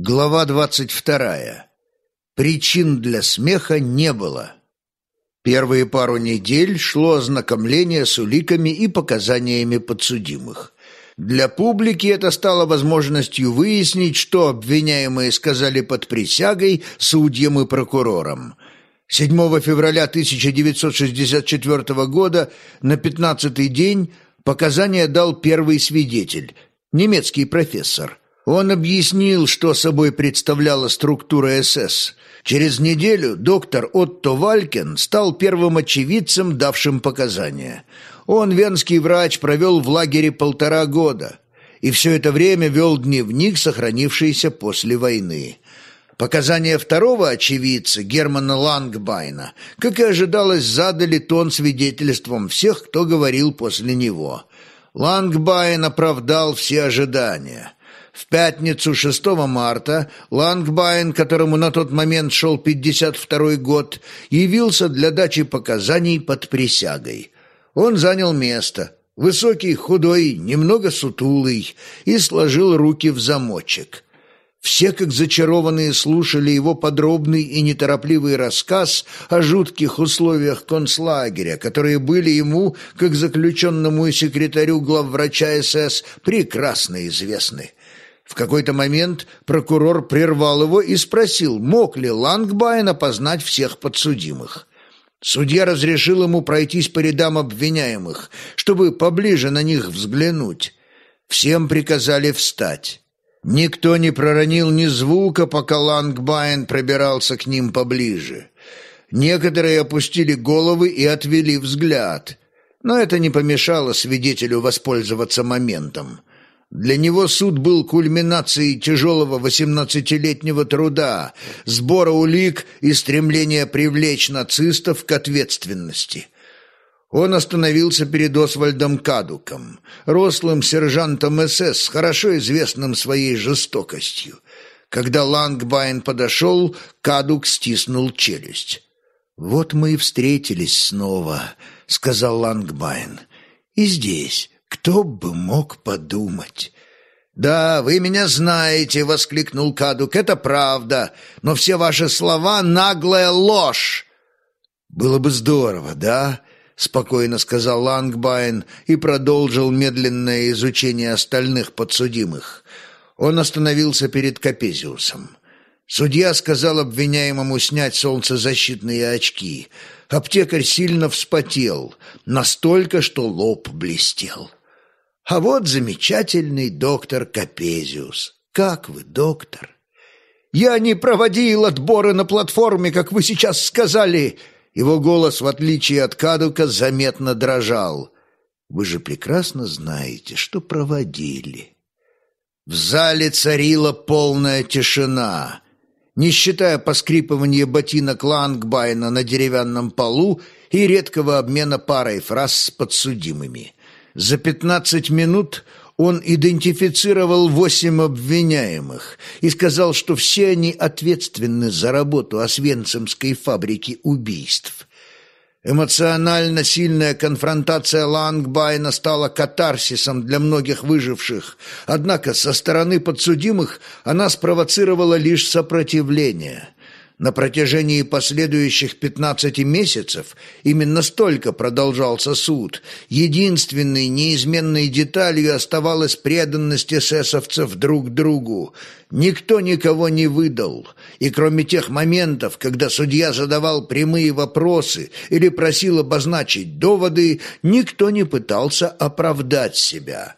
Глава двадцать вторая. Причин для смеха не было. Первые пару недель шло ознакомление с уликами и показаниями подсудимых. Для публики это стало возможностью выяснить, что обвиняемые сказали под присягой судьям и прокурорам. 7 февраля 1964 года на 15-й день показания дал первый свидетель, немецкий профессор – он объяснил, что собой представляла структура СС. Через неделю доктор Отто Валькин стал первым очевидцем, давшим показания. Он, венский врач, провел в лагере полтора года и все это время вел дневник, сохранившийся после войны. Показания второго очевидца, Германа Лангбайна, как и ожидалось, задали тон свидетельством всех, кто говорил после него. Лангбайн оправдал все ожидания – в пятницу 6 марта Лангбайн, которому на тот момент шел 52-й год, явился для дачи показаний под присягой. Он занял место, высокий, худой, немного сутулый, и сложил руки в замочек. Все, как зачарованные, слушали его подробный и неторопливый рассказ о жутких условиях концлагеря, которые были ему, как заключенному и секретарю главврача СС, прекрасно известны. В какой-то момент прокурор прервал его и спросил, мог ли Лангбайн опознать всех подсудимых. Судья разрешил ему пройтись по рядам обвиняемых, чтобы поближе на них взглянуть. Всем приказали встать. Никто не проронил ни звука, пока Лангбайн пробирался к ним поближе. Некоторые опустили головы и отвели взгляд, но это не помешало свидетелю воспользоваться моментом. Для него суд был кульминацией тяжелого восемнадцатилетнего труда, сбора улик и стремления привлечь нацистов к ответственности. Он остановился перед Освальдом Кадуком, рослым сержантом СС, хорошо известным своей жестокостью. Когда Лангбайн подошел, Кадук стиснул челюсть. «Вот мы и встретились снова», — сказал Лангбайн. «И здесь, кто бы мог подумать? «Да, вы меня знаете!» — воскликнул Кадук. «Это правда, но все ваши слова — наглая ложь!» «Было бы здорово, да?» — спокойно сказал Лангбайн и продолжил медленное изучение остальных подсудимых. Он остановился перед Капезиусом. Судья сказал обвиняемому снять солнцезащитные очки. Аптекарь сильно вспотел, настолько, что лоб блестел. А вот замечательный доктор Капезиус. Как вы, доктор? Я не проводил отборы на платформе, как вы сейчас сказали. Его голос, в отличие от Кадука, заметно дрожал. Вы же прекрасно знаете, что проводили. В зале царила полная тишина. Не считая поскрипывания ботинок Лангбайна на деревянном полу и редкого обмена парой фраз с подсудимыми – за 15 минут он идентифицировал восемь обвиняемых и сказал, что все они ответственны за работу Освенцимской фабрики убийств. Эмоционально сильная конфронтация Лангбайна стала катарсисом для многих выживших, однако со стороны подсудимых она спровоцировала лишь сопротивление – на протяжении последующих 15 месяцев именно столько продолжался суд. Единственной неизменной деталью оставалась преданность эсэсовцев друг другу. Никто никого не выдал. И кроме тех моментов, когда судья задавал прямые вопросы или просил обозначить доводы, никто не пытался оправдать себя.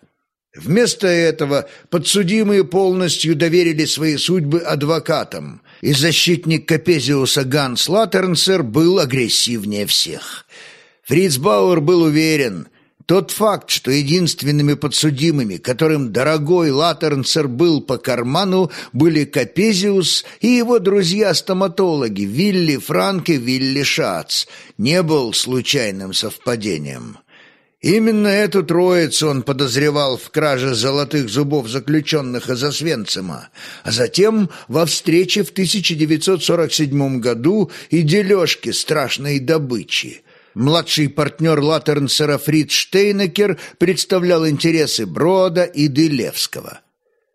Вместо этого подсудимые полностью доверили свои судьбы адвокатам – и защитник Капезиуса Ганс Латернцер был агрессивнее всех. Фриц Бауэр был уверен, тот факт, что единственными подсудимыми, которым дорогой Латернцер был по карману, были Капезиус и его друзья-стоматологи Вилли Франк и Вилли Шац, не был случайным совпадением. Именно эту троицу он подозревал в краже золотых зубов заключенных из Освенцима, а затем во встрече в 1947 году и дележке страшной добычи. Младший партнер Латернсера Фриц Штейнекер представлял интересы Брода и Делевского.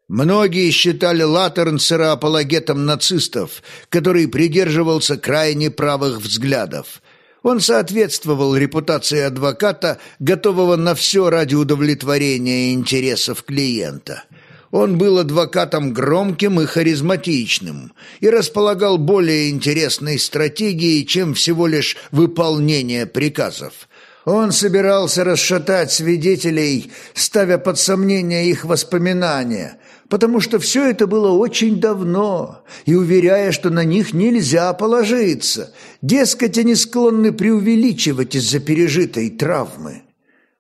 Многие считали Латернсера апологетом нацистов, который придерживался крайне правых взглядов. Он соответствовал репутации адвоката, готового на все ради удовлетворения интересов клиента. Он был адвокатом громким и харизматичным и располагал более интересной стратегией, чем всего лишь выполнение приказов – он собирался расшатать свидетелей, ставя под сомнение их воспоминания, потому что все это было очень давно, и уверяя, что на них нельзя положиться, дескать, они склонны преувеличивать из-за пережитой травмы.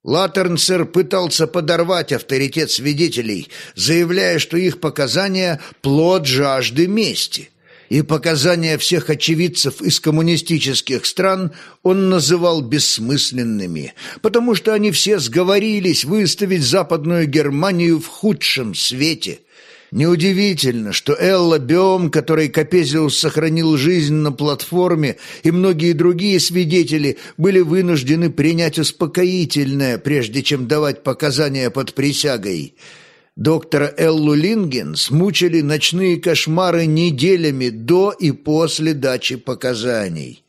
Латернсер пытался подорвать авторитет свидетелей, заявляя, что их показания – плод жажды мести – и показания всех очевидцев из коммунистических стран он называл бессмысленными, потому что они все сговорились выставить Западную Германию в худшем свете. Неудивительно, что Элла Беом, которой Капезиус сохранил жизнь на платформе, и многие другие свидетели были вынуждены принять успокоительное, прежде чем давать показания под присягой – Доктора Эллу Линген смучили ночные кошмары неделями до и после дачи показаний.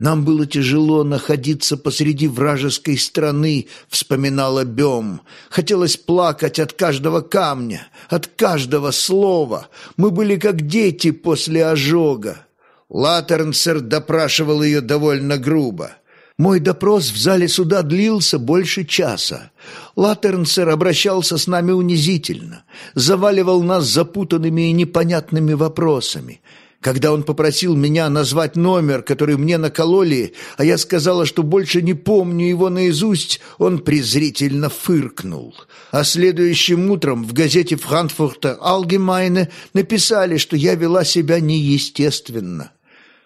«Нам было тяжело находиться посреди вражеской страны», — вспоминала Бем. «Хотелось плакать от каждого камня, от каждого слова. Мы были как дети после ожога». Латернсер допрашивал ее довольно грубо. Мой допрос в зале суда длился больше часа. Латернцер обращался с нами унизительно, заваливал нас запутанными и непонятными вопросами. Когда он попросил меня назвать номер, который мне накололи, а я сказала, что больше не помню его наизусть, он презрительно фыркнул. А следующим утром в газете «Франкфурта Алгемайне» написали, что я вела себя неестественно.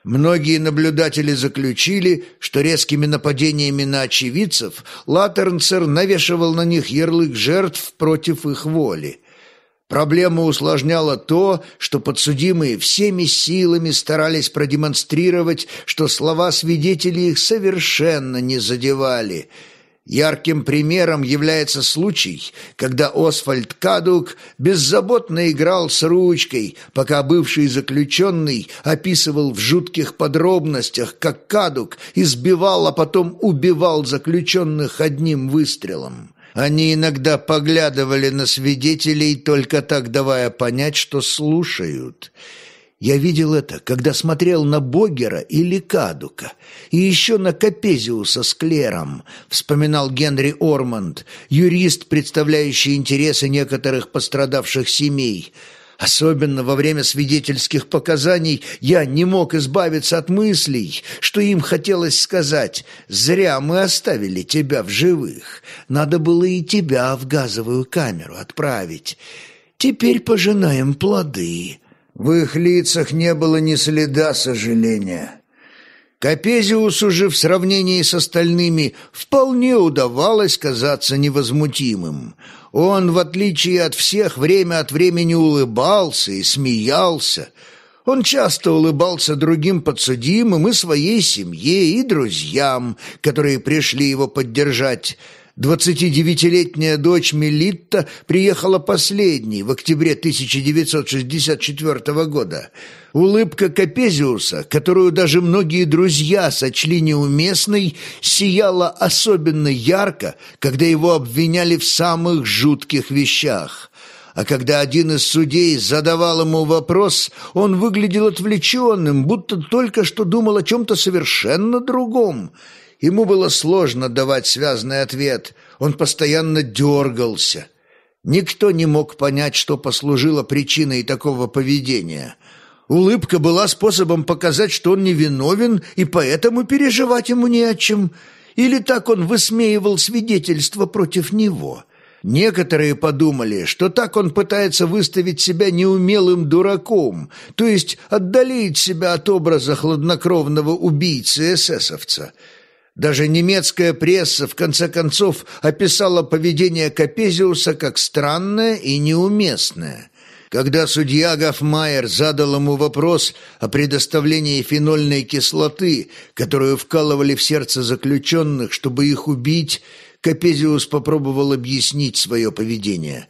Многие наблюдатели заключили, что резкими нападениями на очевидцев Латернцер навешивал на них ярлык жертв против их воли. Проблему усложняло то, что подсудимые всеми силами старались продемонстрировать, что слова свидетелей их совершенно не задевали – Ярким примером является случай, когда Освальд Кадук беззаботно играл с ручкой, пока бывший заключенный описывал в жутких подробностях, как Кадук избивал, а потом убивал заключенных одним выстрелом. Они иногда поглядывали на свидетелей, только так давая понять, что слушают – я видел это, когда смотрел на Богера или Кадука, и еще на Капезиуса с Клером, вспоминал Генри Орманд, юрист, представляющий интересы некоторых пострадавших семей. Особенно во время свидетельских показаний я не мог избавиться от мыслей, что им хотелось сказать «Зря мы оставили тебя в живых, надо было и тебя в газовую камеру отправить. Теперь пожинаем плоды». В их лицах не было ни следа сожаления. Капезиусу же в сравнении с остальными вполне удавалось казаться невозмутимым. Он, в отличие от всех, время от времени улыбался и смеялся. Он часто улыбался другим подсудимым и своей семье, и друзьям, которые пришли его поддержать. Двадцатидевятилетняя дочь Мелитта приехала последней в октябре 1964 года. Улыбка Капезиуса, которую даже многие друзья сочли неуместной, сияла особенно ярко, когда его обвиняли в самых жутких вещах. А когда один из судей задавал ему вопрос, он выглядел отвлеченным, будто только что думал о чем-то совершенно другом – Ему было сложно давать связный ответ, он постоянно дергался. Никто не мог понять, что послужило причиной такого поведения. Улыбка была способом показать, что он невиновен, и поэтому переживать ему не о чем. Или так он высмеивал свидетельства против него. Некоторые подумали, что так он пытается выставить себя неумелым дураком, то есть отдалить себя от образа хладнокровного убийцы эсэсовца – даже немецкая пресса, в конце концов, описала поведение Капезиуса как странное и неуместное. Когда судья Гофмайер задал ему вопрос о предоставлении фенольной кислоты, которую вкалывали в сердце заключенных, чтобы их убить, Капезиус попробовал объяснить свое поведение.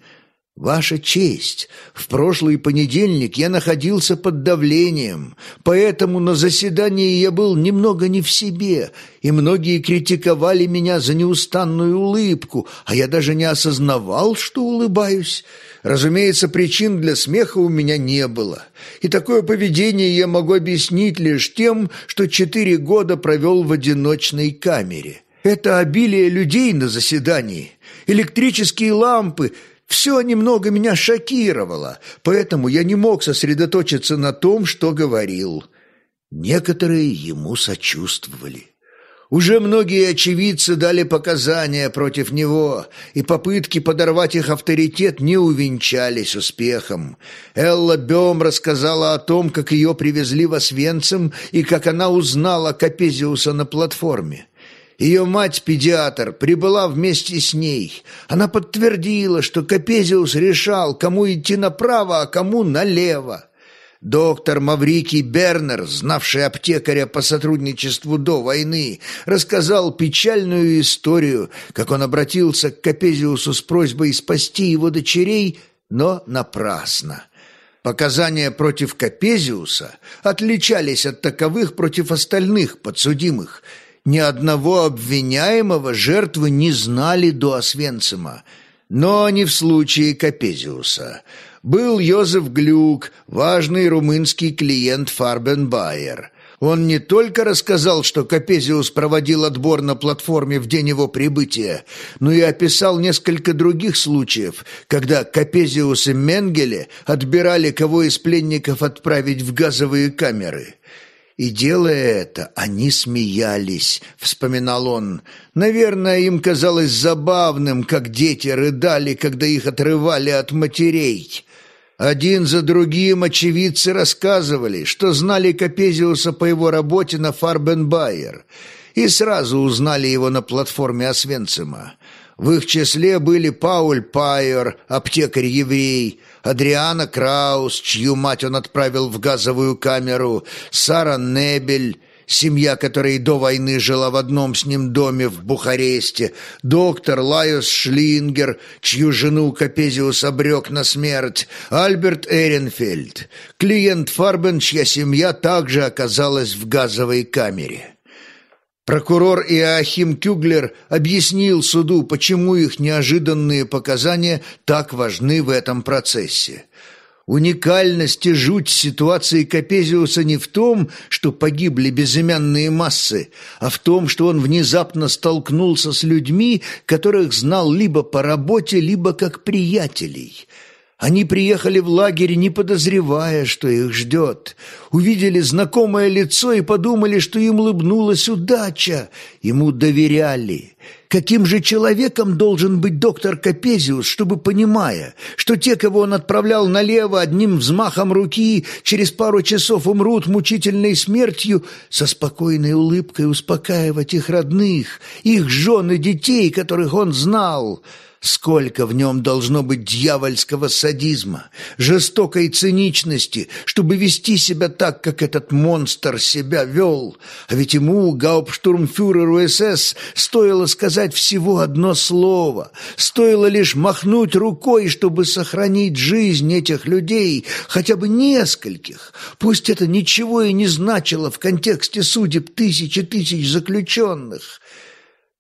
«Ваша честь, в прошлый понедельник я находился под давлением, поэтому на заседании я был немного не в себе, и многие критиковали меня за неустанную улыбку, а я даже не осознавал, что улыбаюсь. Разумеется, причин для смеха у меня не было, и такое поведение я могу объяснить лишь тем, что четыре года провел в одиночной камере. Это обилие людей на заседании, электрические лампы — все немного меня шокировало, поэтому я не мог сосредоточиться на том, что говорил. Некоторые ему сочувствовали. Уже многие очевидцы дали показания против него, и попытки подорвать их авторитет не увенчались успехом. Элла Бем рассказала о том, как ее привезли в Освенцим и как она узнала Капезиуса на платформе. Ее мать-педиатр прибыла вместе с ней. Она подтвердила, что Капезиус решал, кому идти направо, а кому налево. Доктор Маврикий Бернер, знавший аптекаря по сотрудничеству до войны, рассказал печальную историю, как он обратился к Капезиусу с просьбой спасти его дочерей, но напрасно. Показания против Капезиуса отличались от таковых против остальных подсудимых – ни одного обвиняемого жертвы не знали до Освенцима, но не в случае Капезиуса. Был Йозеф Глюк, важный румынский клиент Фарбенбайер. Он не только рассказал, что Капезиус проводил отбор на платформе в день его прибытия, но и описал несколько других случаев, когда Капезиус и Менгеле отбирали кого из пленников отправить в газовые камеры. И делая это, они смеялись, вспоминал он. Наверное, им казалось забавным, как дети рыдали, когда их отрывали от матерей. Один за другим очевидцы рассказывали, что знали Капезиуса по его работе на Фарбенбайер и сразу узнали его на платформе Освенцима. В их числе были Пауль Пайер, аптекарь-еврей, Адриана Краус, чью мать он отправил в газовую камеру, Сара Небель, семья которой до войны жила в одном с ним доме в Бухаресте, доктор Лайос Шлингер, чью жену Капезиус обрек на смерть, Альберт Эренфельд, клиент Фарбен, чья семья также оказалась в газовой камере. Прокурор Иоахим Кюглер объяснил суду, почему их неожиданные показания так важны в этом процессе. Уникальность и жуть ситуации Капезиуса не в том, что погибли безымянные массы, а в том, что он внезапно столкнулся с людьми, которых знал либо по работе, либо как приятелей – они приехали в лагерь, не подозревая, что их ждет. Увидели знакомое лицо и подумали, что им улыбнулась удача. Ему доверяли. Каким же человеком должен быть доктор Капезиус, чтобы, понимая, что те, кого он отправлял налево одним взмахом руки, через пару часов умрут мучительной смертью, со спокойной улыбкой успокаивать их родных, их жен и детей, которых он знал – Сколько в нем должно быть дьявольского садизма, жестокой циничности, чтобы вести себя так, как этот монстр себя вел. А ведь ему, гауптштурмфюреру СС, стоило сказать всего одно слово, стоило лишь махнуть рукой, чтобы сохранить жизнь этих людей, хотя бы нескольких. Пусть это ничего и не значило в контексте судеб тысячи тысяч заключенных.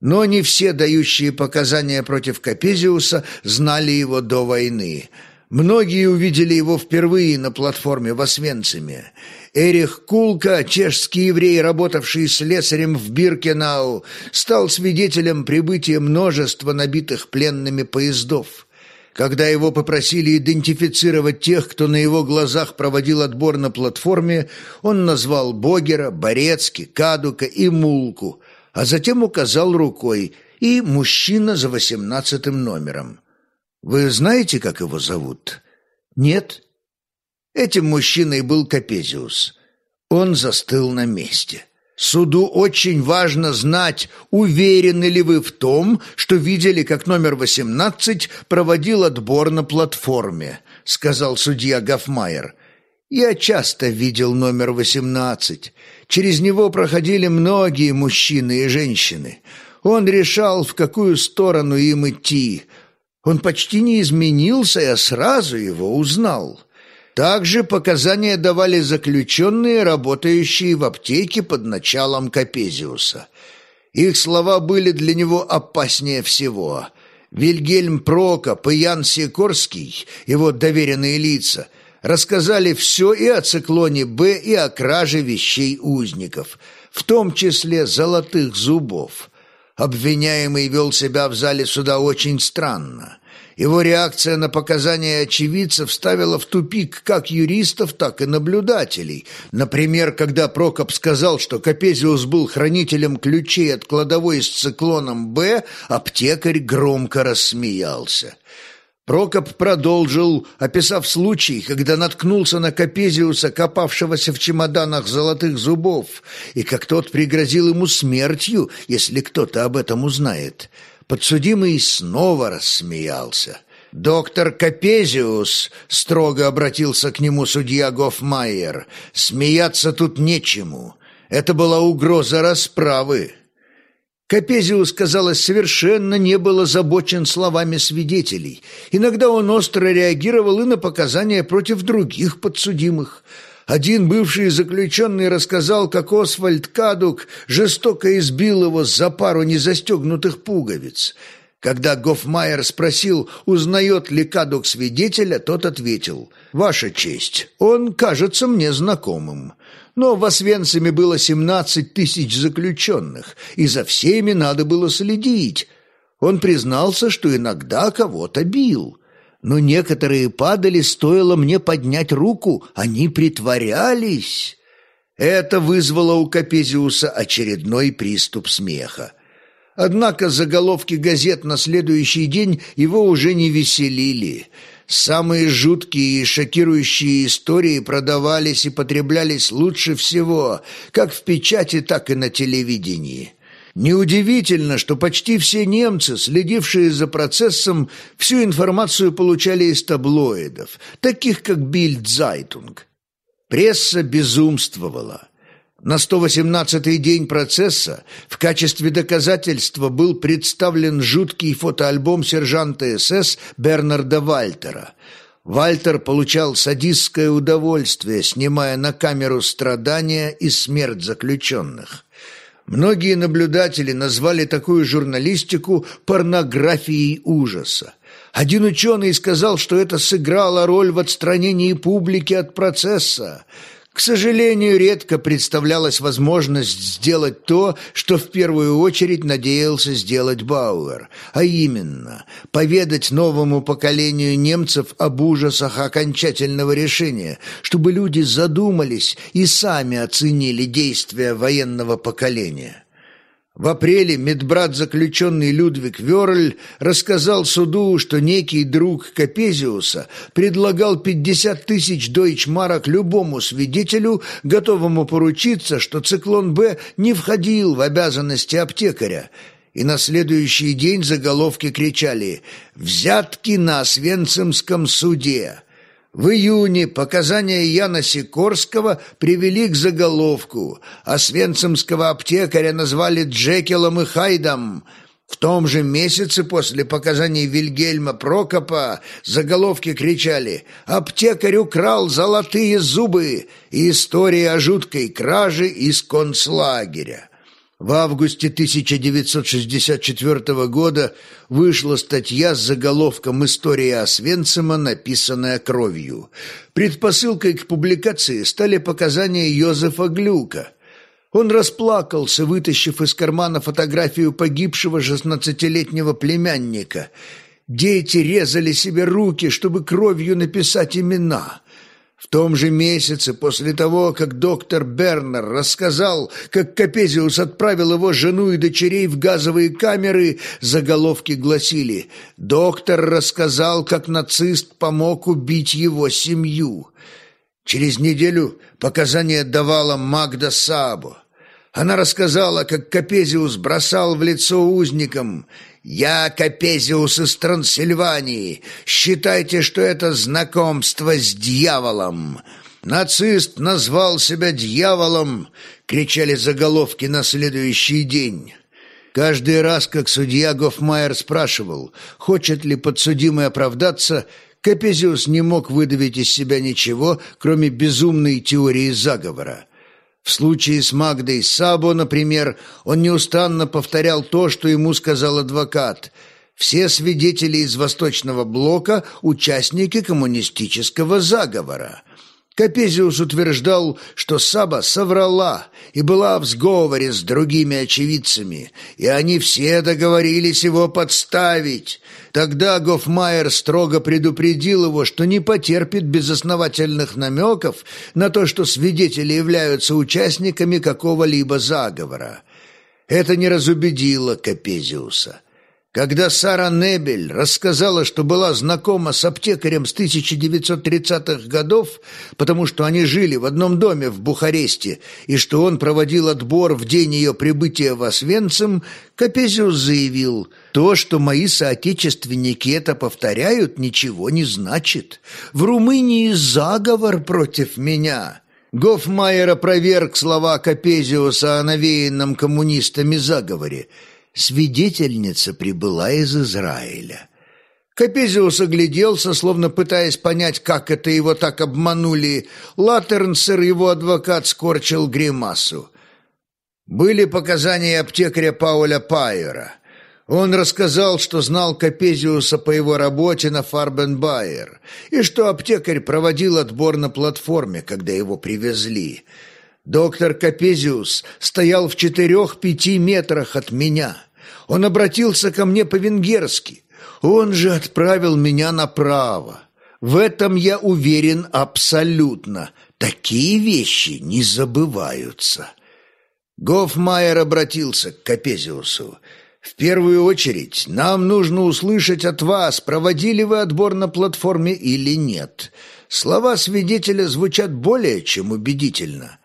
Но не все дающие показания против Капезиуса знали его до войны. Многие увидели его впервые на платформе в Освенциме. Эрих Кулка, чешский еврей, работавший слесарем в Биркенау, стал свидетелем прибытия множества набитых пленными поездов. Когда его попросили идентифицировать тех, кто на его глазах проводил отбор на платформе, он назвал Богера, Борецки, Кадука и Мулку – а затем указал рукой и мужчина за восемнадцатым номером. «Вы знаете, как его зовут?» «Нет». Этим мужчиной был Капезиус. Он застыл на месте. Суду очень важно знать, уверены ли вы в том, что видели, как номер восемнадцать проводил отбор на платформе, сказал судья Гофмайер. Я часто видел номер восемнадцать. Через него проходили многие мужчины и женщины. Он решал, в какую сторону им идти. Он почти не изменился, я сразу его узнал. Также показания давали заключенные, работающие в аптеке под началом Капезиуса. Их слова были для него опаснее всего. Вильгельм Прокоп и Ян Сикорский, его доверенные лица, рассказали все и о циклоне «Б», и о краже вещей узников, в том числе золотых зубов. Обвиняемый вел себя в зале суда очень странно. Его реакция на показания очевидцев ставила в тупик как юристов, так и наблюдателей. Например, когда Прокоп сказал, что Капезиус был хранителем ключей от кладовой с циклоном «Б», аптекарь громко рассмеялся. Прокоп продолжил, описав случай, когда наткнулся на Капезиуса, копавшегося в чемоданах золотых зубов, и как тот пригрозил ему смертью, если кто-то об этом узнает – Подсудимый снова рассмеялся. «Доктор Капезиус», — строго обратился к нему судья Гофмайер, — «смеяться тут нечему. Это была угроза расправы». Капезиус, казалось, совершенно не был озабочен словами свидетелей. Иногда он остро реагировал и на показания против других подсудимых — один бывший заключенный рассказал, как Освальд Кадук жестоко избил его за пару незастегнутых пуговиц. Когда Гофмайер спросил, узнает ли Кадук свидетеля, тот ответил, «Ваша честь, он кажется мне знакомым». Но в Освенциме было семнадцать тысяч заключенных, и за всеми надо было следить. Он признался, что иногда кого-то бил но некоторые падали, стоило мне поднять руку, они притворялись. Это вызвало у Капезиуса очередной приступ смеха. Однако заголовки газет на следующий день его уже не веселили. Самые жуткие и шокирующие истории продавались и потреблялись лучше всего, как в печати, так и на телевидении. Неудивительно, что почти все немцы, следившие за процессом, всю информацию получали из таблоидов, таких как «Бильдзайтунг». Пресса безумствовала. На 118-й день процесса в качестве доказательства был представлен жуткий фотоальбом сержанта СС Бернарда Вальтера. Вальтер получал садистское удовольствие, снимая на камеру страдания и смерть заключенных. Многие наблюдатели назвали такую журналистику порнографией ужаса. Один ученый сказал, что это сыграло роль в отстранении публики от процесса. К сожалению, редко представлялась возможность сделать то, что в первую очередь надеялся сделать Бауэр, а именно поведать новому поколению немцев об ужасах окончательного решения, чтобы люди задумались и сами оценили действия военного поколения. В апреле медбрат заключенный Людвиг Верль рассказал суду, что некий друг Капезиуса предлагал 50 тысяч дойчмарок любому свидетелю, готовому поручиться, что циклон «Б» не входил в обязанности аптекаря, и на следующий день заголовки кричали «Взятки на Освенцимском суде». В июне показания Яна Сикорского привели к заголовку, а свенцемского аптекаря назвали Джекелом и Хайдом. В том же месяце после показаний Вильгельма Прокопа заголовки кричали «Аптекарь украл золотые зубы» и история о жуткой краже из концлагеря. В августе 1964 года вышла статья с заголовком «История Освенцима, написанная кровью». Предпосылкой к публикации стали показания Йозефа Глюка. Он расплакался, вытащив из кармана фотографию погибшего шестнадцатилетнего племянника. Дети резали себе руки, чтобы кровью написать имена – в том же месяце, после того, как доктор Бернер рассказал, как Капезиус отправил его жену и дочерей в газовые камеры, заголовки гласили «Доктор рассказал, как нацист помог убить его семью». Через неделю показания давала Магда Сабо. Она рассказала, как Капезиус бросал в лицо узникам «Я Капезиус из Трансильвании. Считайте, что это знакомство с дьяволом». «Нацист назвал себя дьяволом!» — кричали заголовки на следующий день. Каждый раз, как судья Гофмайер спрашивал, хочет ли подсудимый оправдаться, Капезиус не мог выдавить из себя ничего, кроме безумной теории заговора. В случае с Магдой Сабо, например, он неустанно повторял то, что ему сказал адвокат. Все свидетели из Восточного Блока – участники коммунистического заговора. Капезиус утверждал, что Саба соврала и была в сговоре с другими очевидцами, и они все договорились его подставить. Тогда Гофмайер строго предупредил его, что не потерпит безосновательных намеков на то, что свидетели являются участниками какого-либо заговора. Это не разубедило Капезиуса. Когда Сара Небель рассказала, что была знакома с аптекарем с 1930-х годов, потому что они жили в одном доме в Бухаресте, и что он проводил отбор в день ее прибытия в Освенцим, Капезиус заявил, «То, что мои соотечественники это повторяют, ничего не значит. В Румынии заговор против меня». Гофмайер опроверг слова Капезиуса о навеянном коммунистами заговоре – свидетельница прибыла из Израиля. Капезиус огляделся, словно пытаясь понять, как это его так обманули. Латернсер, его адвокат, скорчил гримасу. Были показания аптекаря Пауля Пайера. Он рассказал, что знал Капезиуса по его работе на Фарбенбайер, и что аптекарь проводил отбор на платформе, когда его привезли. Доктор Капезиус стоял в четырех-пяти метрах от меня. Он обратился ко мне по-венгерски. Он же отправил меня направо. В этом я уверен абсолютно. Такие вещи не забываются. Гофмайер обратился к Капезиусу. «В первую очередь нам нужно услышать от вас, проводили вы отбор на платформе или нет. Слова свидетеля звучат более чем убедительно».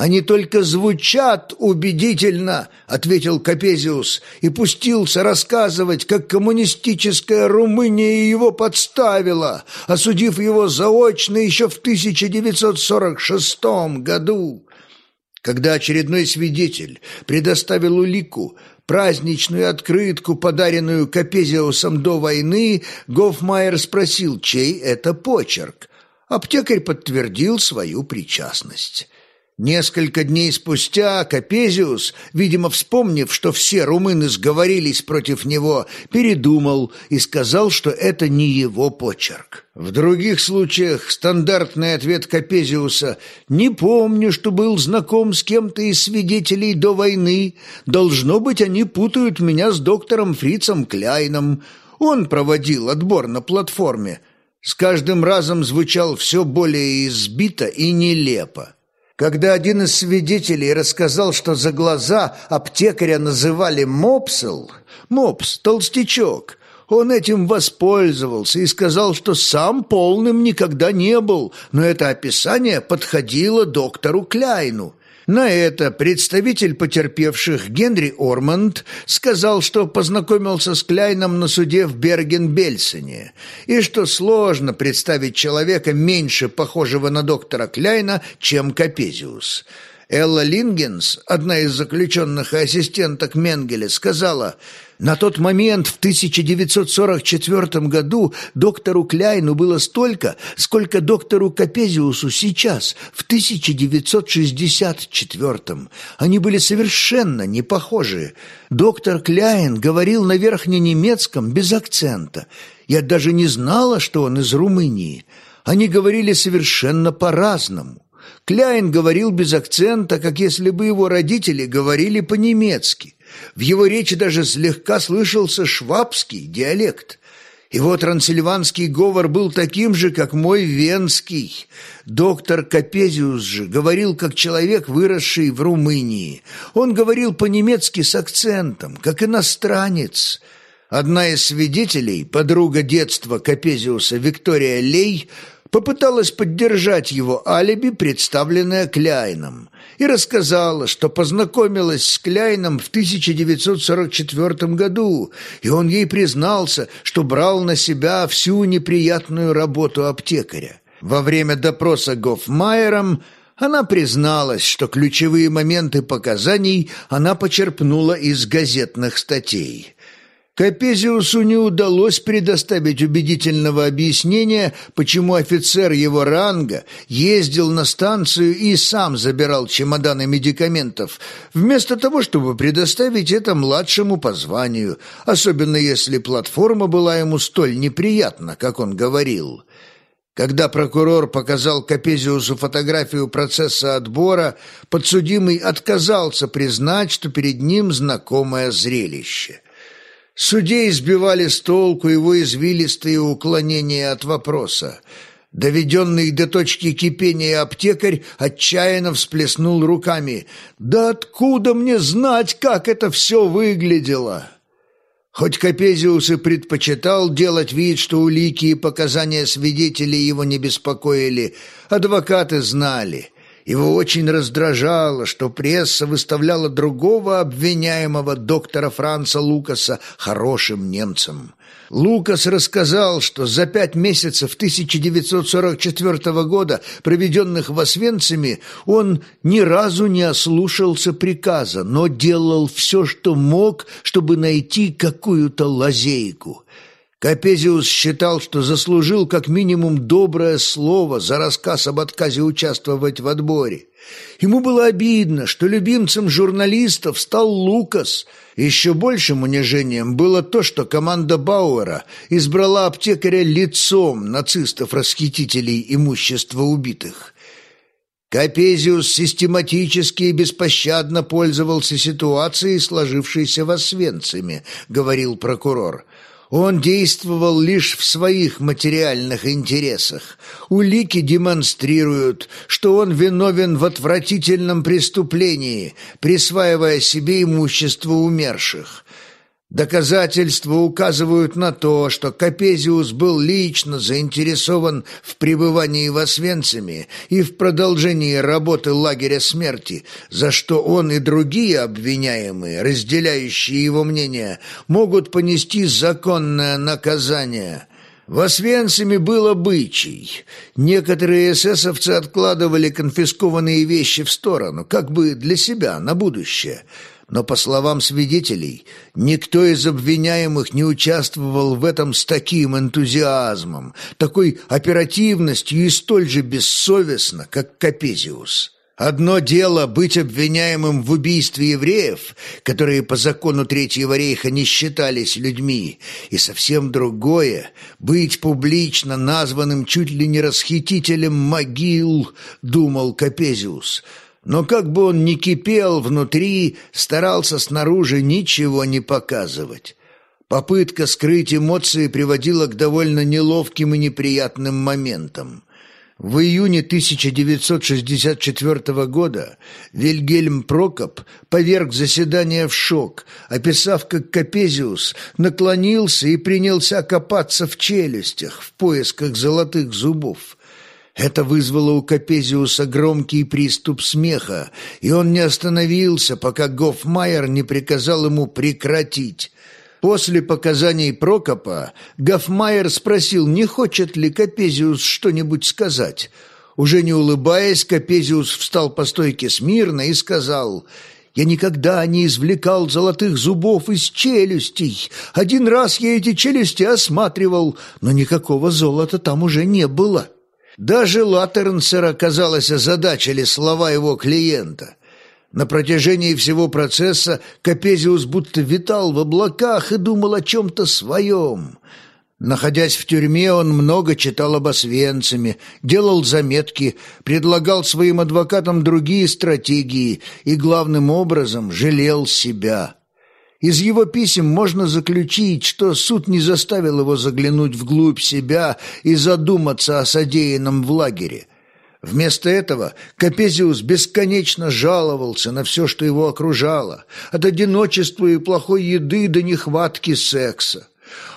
«Они только звучат убедительно», — ответил Капезиус и пустился рассказывать, как коммунистическая Румыния его подставила, осудив его заочно еще в 1946 году. Когда очередной свидетель предоставил улику, праздничную открытку, подаренную Капезиусом до войны, Гофмайер спросил, чей это почерк. Аптекарь подтвердил свою причастность. Несколько дней спустя Капезиус, видимо, вспомнив, что все румыны сговорились против него, передумал и сказал, что это не его почерк. В других случаях стандартный ответ Капезиуса «Не помню, что был знаком с кем-то из свидетелей до войны. Должно быть, они путают меня с доктором Фрицем Кляйном. Он проводил отбор на платформе». С каждым разом звучал все более избито и нелепо. Когда один из свидетелей рассказал, что за глаза аптекаря называли мопсел, мопс, толстячок, он этим воспользовался и сказал, что сам полным никогда не был, но это описание подходило доктору Кляйну. На это представитель потерпевших Генри Орманд сказал, что познакомился с Кляйном на суде в Берген-Бельсене, и что сложно представить человека меньше похожего на доктора Кляйна, чем Капезиус. Элла Лингенс, одна из заключенных и ассистенток Менгеля, сказала – на тот момент, в 1944 году, доктору Кляйну было столько, сколько доктору Капезиусу сейчас, в 1964. Они были совершенно не похожи. Доктор Кляйн говорил на верхненемецком без акцента. Я даже не знала, что он из Румынии. Они говорили совершенно по-разному. Кляйн говорил без акцента, как если бы его родители говорили по-немецки. В его речи даже слегка слышался швабский диалект. Его трансильванский говор был таким же, как мой венский. Доктор Капезиус же говорил как человек, выросший в Румынии. Он говорил по-немецки с акцентом, как иностранец. Одна из свидетелей, подруга детства Капезиуса Виктория Лей, попыталась поддержать его алиби, представленное Кляйном и рассказала, что познакомилась с Кляйном в 1944 году, и он ей признался, что брал на себя всю неприятную работу аптекаря. Во время допроса Гофмайером Она призналась, что ключевые моменты показаний она почерпнула из газетных статей. Капезиусу не удалось предоставить убедительного объяснения, почему офицер его ранга ездил на станцию и сам забирал чемоданы медикаментов, вместо того, чтобы предоставить это младшему по званию, особенно если платформа была ему столь неприятна, как он говорил. Когда прокурор показал Капезиусу фотографию процесса отбора, подсудимый отказался признать, что перед ним знакомое зрелище – Судей сбивали с толку его извилистые уклонения от вопроса. Доведенный до точки кипения аптекарь отчаянно всплеснул руками. «Да откуда мне знать, как это все выглядело?» Хоть Капезиус и предпочитал делать вид, что улики и показания свидетелей его не беспокоили, адвокаты знали – его очень раздражало, что пресса выставляла другого обвиняемого доктора Франца Лукаса хорошим немцем. Лукас рассказал, что за пять месяцев 1944 года, проведенных в Освенциме, он ни разу не ослушался приказа, но делал все, что мог, чтобы найти какую-то лазейку – Капезиус считал, что заслужил как минимум доброе слово за рассказ об отказе участвовать в отборе. Ему было обидно, что любимцем журналистов стал Лукас. Еще большим унижением было то, что команда Бауэра избрала аптекаря лицом нацистов-расхитителей имущества убитых. Капезиус систематически и беспощадно пользовался ситуацией, сложившейся в Освенциме, говорил прокурор. Он действовал лишь в своих материальных интересах. Улики демонстрируют, что он виновен в отвратительном преступлении, присваивая себе имущество умерших. Доказательства указывают на то, что Капезиус был лично заинтересован в пребывании в Освенциме и в продолжении работы лагеря смерти, за что он и другие обвиняемые, разделяющие его мнение, могут понести законное наказание. В Освенциме был обычай. Некоторые эсэсовцы откладывали конфискованные вещи в сторону, как бы для себя, на будущее – но, по словам свидетелей, никто из обвиняемых не участвовал в этом с таким энтузиазмом, такой оперативностью и столь же бессовестно, как Капезиус. Одно дело быть обвиняемым в убийстве евреев, которые по закону Третьего рейха не считались людьми, и совсем другое — быть публично названным чуть ли не расхитителем могил, думал Капезиус — но как бы он ни кипел внутри, старался снаружи ничего не показывать. Попытка скрыть эмоции приводила к довольно неловким и неприятным моментам. В июне 1964 года Вильгельм Прокоп поверг заседание в шок, описав, как Капезиус наклонился и принялся копаться в челюстях в поисках золотых зубов – это вызвало у Капезиуса громкий приступ смеха, и он не остановился, пока Гофмайер не приказал ему прекратить. После показаний Прокопа Гофмайер спросил, не хочет ли Капезиус что-нибудь сказать. Уже не улыбаясь, Капезиус встал по стойке смирно и сказал «Я никогда не извлекал золотых зубов из челюстей. Один раз я эти челюсти осматривал, но никакого золота там уже не было». Даже Латтернсера, казалось, озадачили слова его клиента. На протяжении всего процесса Капезиус будто витал в облаках и думал о чем-то своем. Находясь в тюрьме, он много читал об освенцами, делал заметки, предлагал своим адвокатам другие стратегии и, главным образом, жалел себя – из его писем можно заключить, что суд не заставил его заглянуть вглубь себя и задуматься о содеянном в лагере. Вместо этого Капезиус бесконечно жаловался на все, что его окружало, от одиночества и плохой еды до нехватки секса.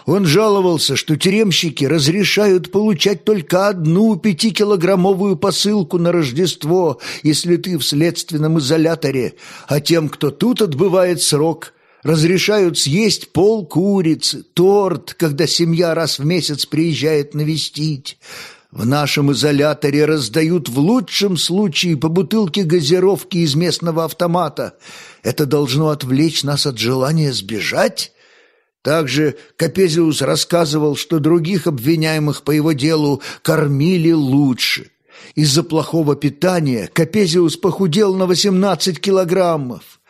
Он жаловался, что тюремщики разрешают получать только одну пятикилограммовую посылку на Рождество, если ты в следственном изоляторе, а тем, кто тут отбывает срок – разрешают съесть пол курицы, торт, когда семья раз в месяц приезжает навестить. В нашем изоляторе раздают в лучшем случае по бутылке газировки из местного автомата. Это должно отвлечь нас от желания сбежать? Также Капезиус рассказывал, что других обвиняемых по его делу кормили лучше. Из-за плохого питания Капезиус похудел на 18 килограммов,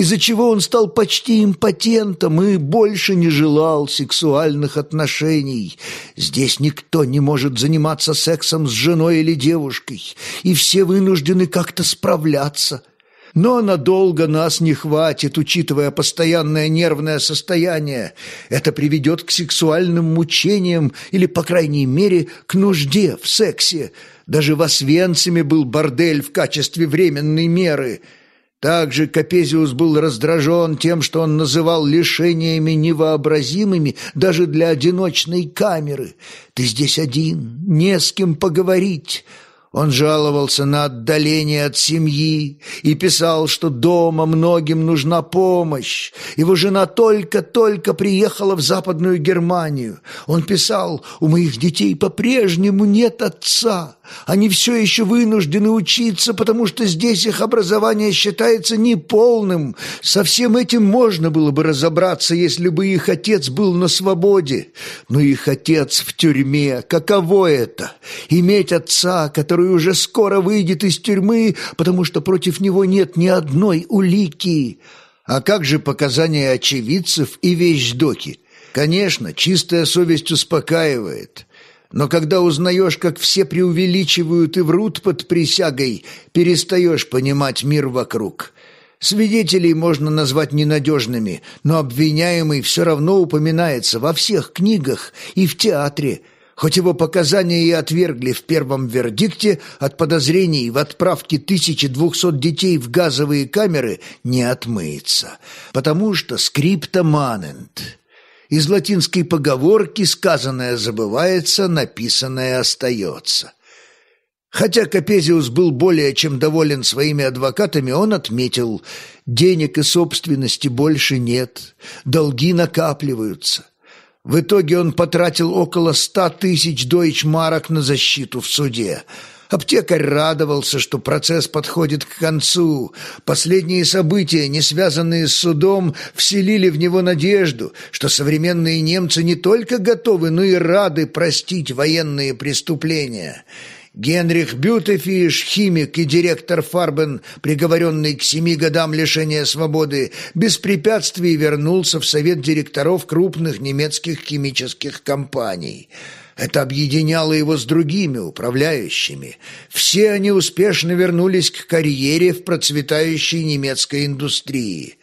из-за чего он стал почти импотентом и больше не желал сексуальных отношений. Здесь никто не может заниматься сексом с женой или девушкой, и все вынуждены как-то справляться – но надолго нас не хватит, учитывая постоянное нервное состояние. Это приведет к сексуальным мучениям или, по крайней мере, к нужде в сексе. Даже в Освенциме был бордель в качестве временной меры. Также Капезиус был раздражен тем, что он называл лишениями невообразимыми даже для одиночной камеры. «Ты здесь один, не с кем поговорить». Он жаловался на отдаление от семьи и писал, что дома многим нужна помощь. Его жена только-только приехала в Западную Германию. Он писал, у моих детей по-прежнему нет отца. Они все еще вынуждены учиться, потому что здесь их образование считается неполным. Со всем этим можно было бы разобраться, если бы их отец был на свободе. Но их отец в тюрьме. Каково это? Иметь отца, который уже скоро выйдет из тюрьмы, потому что против него нет ни одной улики. А как же показания очевидцев и вещдоки? Конечно, чистая совесть успокаивает. Но когда узнаешь, как все преувеличивают и врут под присягой, перестаешь понимать мир вокруг. Свидетелей можно назвать ненадежными, но обвиняемый все равно упоминается во всех книгах и в театре, хоть его показания и отвергли в первом вердикте, от подозрений в отправке 1200 детей в газовые камеры не отмыется, потому что скрипта манент. Из латинской поговорки сказанное забывается, написанное остается. Хотя Капезиус был более чем доволен своими адвокатами, он отметил, денег и собственности больше нет, долги накапливаются. В итоге он потратил около ста тысяч дойчмарок на защиту в суде – Аптекарь радовался, что процесс подходит к концу. Последние события, не связанные с судом, вселили в него надежду, что современные немцы не только готовы, но и рады простить военные преступления. Генрих Бютефиш, химик и директор Фарбен, приговоренный к семи годам лишения свободы, без препятствий вернулся в совет директоров крупных немецких химических компаний – это объединяло его с другими управляющими. Все они успешно вернулись к карьере в процветающей немецкой индустрии.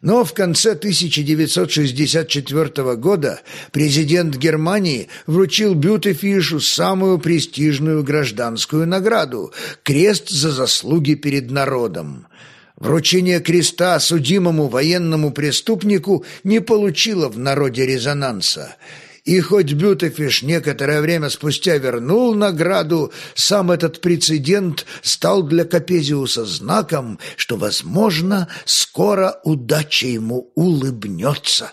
Но в конце 1964 года президент Германии вручил Бютефишу самую престижную гражданскую награду – крест за заслуги перед народом. Вручение креста судимому военному преступнику не получило в народе резонанса – и хоть Бютефиш некоторое время спустя вернул награду, сам этот прецедент стал для Капезиуса знаком, что, возможно, скоро удача ему улыбнется.